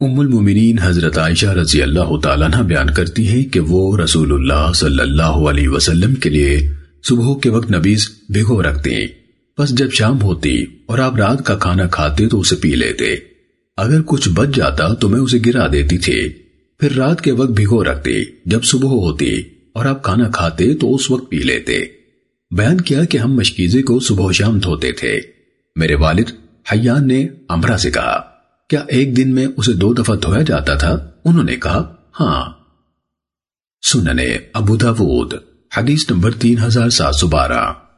ام المومنین حضرت عائشہ رضی اللہ تعالیٰ عنہ بیان کرتی ہیں کہ وہ رسول اللہ صلی اللہ علیہ وسلم کے لیے صبح کے وقت نبیز بھگو رکھتی بس جب شام ہوتی اور آپ رات کا کھانا کھاتے تو اسے پی لیتے۔ اگر کچھ بچ جاتا تو میں اسے گرا دیتی تھی۔ پھر رات کے وقت بھگو رکھتی جب صبح ہوتی اور آپ کھانا کھاتے تو اس وقت پی لیتے۔ بیان کیا کہ ہم مشکیزے کو صبح و شام دھوتے تھے۔ میرے والد حیان نے امرا سے کہا۔ کیا ایک دن میں اسے دو دفعہ دھویا جاتا تھا؟ انہوں نے کہا ہاں۔ سننے ابو داود، حدیث نمبر تین ہزار سات سو بارہ۔